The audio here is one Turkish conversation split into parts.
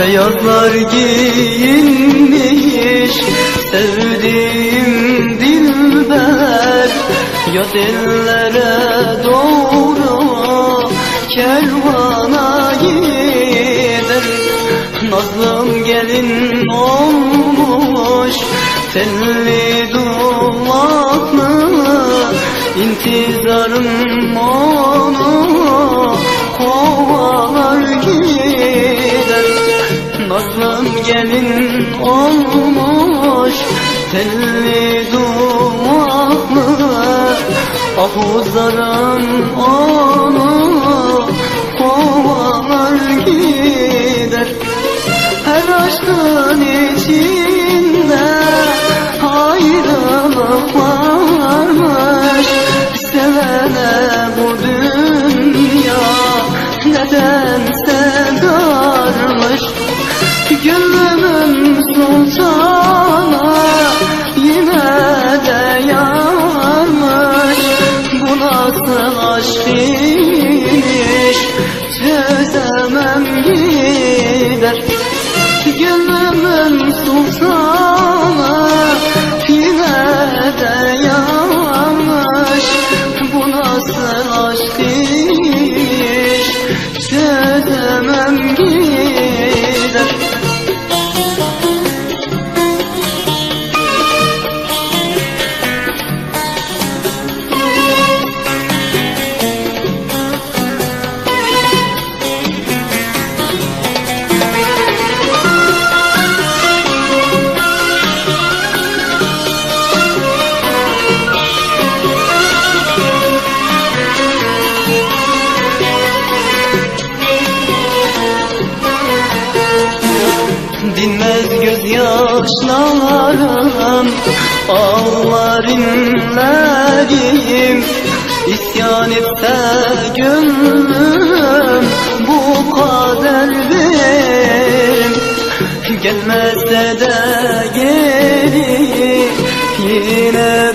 Beyazlar giyinmiş Sevdiğim dilber Ya dillere doğru Kervana gider. Nazlım gelin olmuş Telli duvaklı İntizarım onu Gelin olmuş. Telli duvaklı Ahuzlarım onu kovalar gider. Her aşkın içinde ayrılık varmış nasıl aşk imiş çözemem gider. Gönlümün sultana Dinmez gözyaşlarım Ağlar inlerim. İsyan etse gönlüm Bu kaderdir. Gelmezse de geri Yine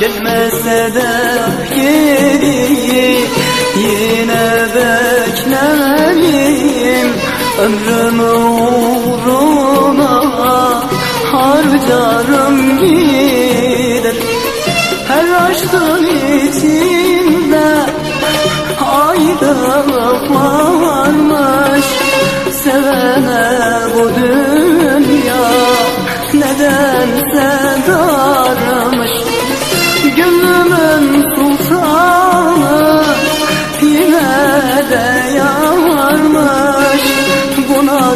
Gelmese de geri Yine beklerim Ömrümü uğruna Harcarım gider. Her aşkın içinde Ayrılık varmış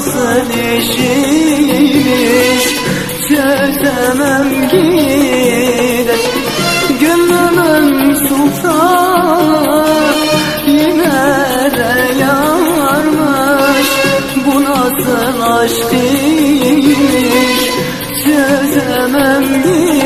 Bu nasıl işmiş Çözemem gider. Gönlümün sultanı Yine de yarmış. Bu nasıl aşk imiş Çözemem gider